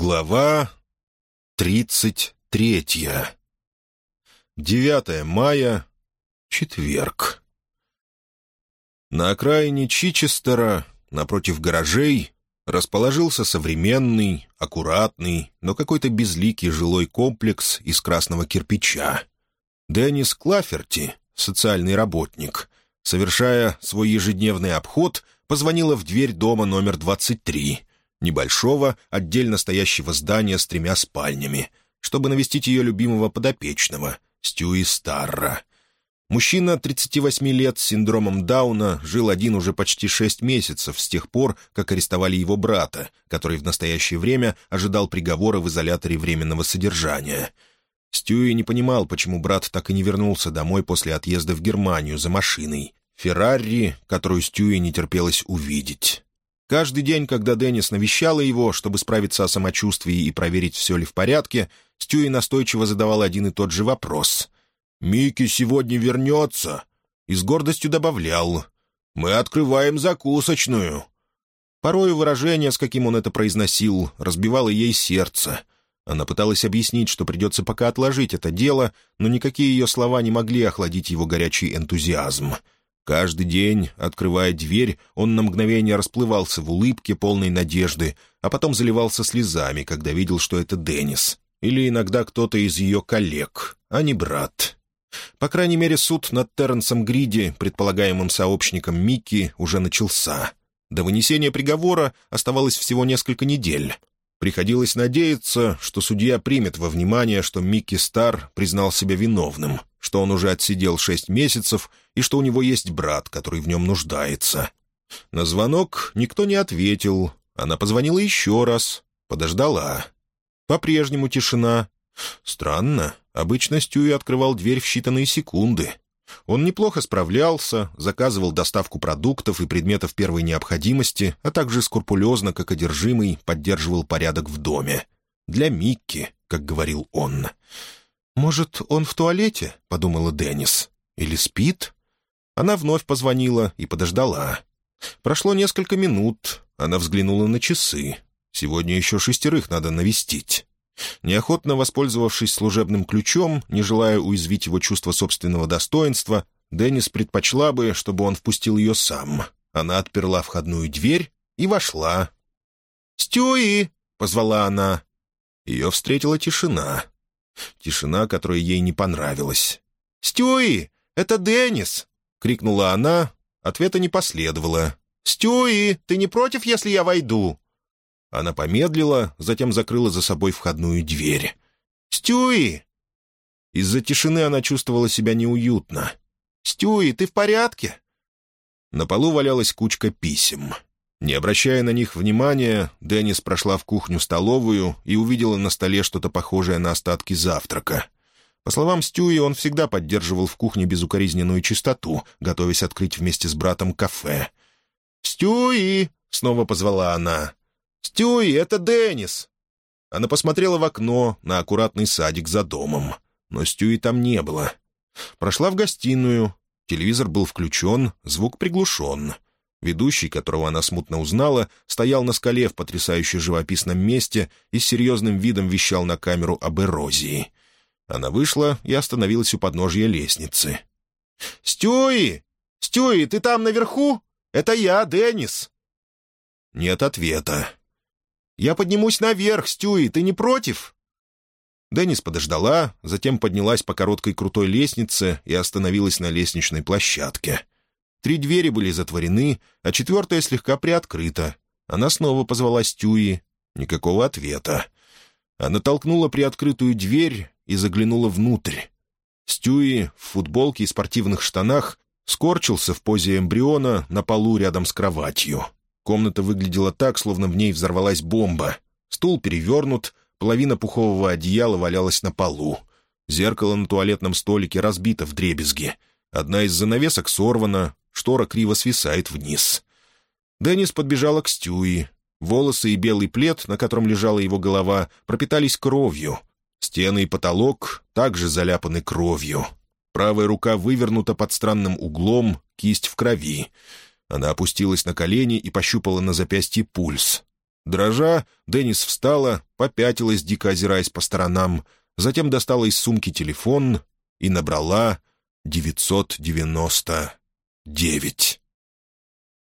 Глава тридцать третья. 9 мая, четверг. На окраине Чичестера, напротив гаражей, расположился современный, аккуратный, но какой-то безликий жилой комплекс из красного кирпича. Деннис Клаферти, социальный работник, совершая свой ежедневный обход, позвонила в дверь дома номер 23, небольшого, отдельно стоящего здания с тремя спальнями, чтобы навестить ее любимого подопечного, Стюи Старра. Мужчина 38 лет с синдромом Дауна жил один уже почти шесть месяцев с тех пор, как арестовали его брата, который в настоящее время ожидал приговора в изоляторе временного содержания. Стюи не понимал, почему брат так и не вернулся домой после отъезда в Германию за машиной. Феррари, которую Стюи не терпелось увидеть. Каждый день, когда Деннис навещала его, чтобы справиться о самочувствии и проверить, все ли в порядке, Стюи настойчиво задавал один и тот же вопрос. «Микки сегодня вернется?» И с гордостью добавлял. «Мы открываем закусочную». Порою выражение, с каким он это произносил, разбивало ей сердце. Она пыталась объяснить, что придется пока отложить это дело, но никакие ее слова не могли охладить его горячий энтузиазм. Каждый день, открывая дверь, он на мгновение расплывался в улыбке, полной надежды, а потом заливался слезами, когда видел, что это Деннис. Или иногда кто-то из ее коллег, а не брат. По крайней мере, суд над Терренсом Гриди, предполагаемым сообщником Микки, уже начался. До вынесения приговора оставалось всего несколько недель. Приходилось надеяться, что судья примет во внимание, что Микки Стар признал себя виновным, что он уже отсидел шесть месяцев и что у него есть брат, который в нем нуждается. На звонок никто не ответил. Она позвонила еще раз, подождала. По-прежнему тишина. Странно, обычно Стюи открывал дверь в считанные секунды. Он неплохо справлялся, заказывал доставку продуктов и предметов первой необходимости, а также скрупулезно, как одержимый, поддерживал порядок в доме. «Для Микки», как говорил он. «Может, он в туалете?» — подумала Деннис. «Или спит?» Она вновь позвонила и подождала. Прошло несколько минут. Она взглянула на часы. Сегодня еще шестерых надо навестить. Неохотно воспользовавшись служебным ключом, не желая уязвить его чувство собственного достоинства, Деннис предпочла бы, чтобы он впустил ее сам. Она отперла входную дверь и вошла. «Стюи!» — позвала она. Ее встретила тишина. Тишина, которая ей не понравилась. «Стюи! Это Деннис!» — крикнула она. Ответа не последовало. «Стюи, ты не против, если я войду?» Она помедлила, затем закрыла за собой входную дверь. «Стюи!» Из-за тишины она чувствовала себя неуютно. «Стюи, ты в порядке?» На полу валялась кучка писем. Не обращая на них внимания, Деннис прошла в кухню-столовую и увидела на столе что-то похожее на остатки завтрака. По словам Стюи, он всегда поддерживал в кухне безукоризненную чистоту, готовясь открыть вместе с братом кафе. «Стюи!» — снова позвала она. «Стюи, это Деннис!» Она посмотрела в окно на аккуратный садик за домом, но Стюи там не было. Прошла в гостиную. Телевизор был включен, звук приглушен — Ведущий, которого она смутно узнала, стоял на скале в потрясающе живописном месте и с серьезным видом вещал на камеру об эрозии. Она вышла и остановилась у подножья лестницы. «Стюи! Стюи, ты там наверху? Это я, Деннис!» Нет ответа. «Я поднимусь наверх, Стюи, ты не против?» Деннис подождала, затем поднялась по короткой крутой лестнице и остановилась на лестничной площадке. Три двери были затворены, а четвертая слегка приоткрыта. Она снова позвала Стюи. Никакого ответа. Она толкнула приоткрытую дверь и заглянула внутрь. Стюи в футболке и спортивных штанах скорчился в позе эмбриона на полу рядом с кроватью. Комната выглядела так, словно в ней взорвалась бомба. Стул перевернут, половина пухового одеяла валялась на полу. Зеркало на туалетном столике разбито в дребезги. Одна из занавесок сорвана, штора криво свисает вниз. Деннис подбежала к Стюи. Волосы и белый плед, на котором лежала его голова, пропитались кровью. Стены и потолок также заляпаны кровью. Правая рука вывернута под странным углом, кисть в крови. Она опустилась на колени и пощупала на запястье пульс. Дрожа, Деннис встала, попятилась, дико озираясь по сторонам, затем достала из сумки телефон и набрала 999.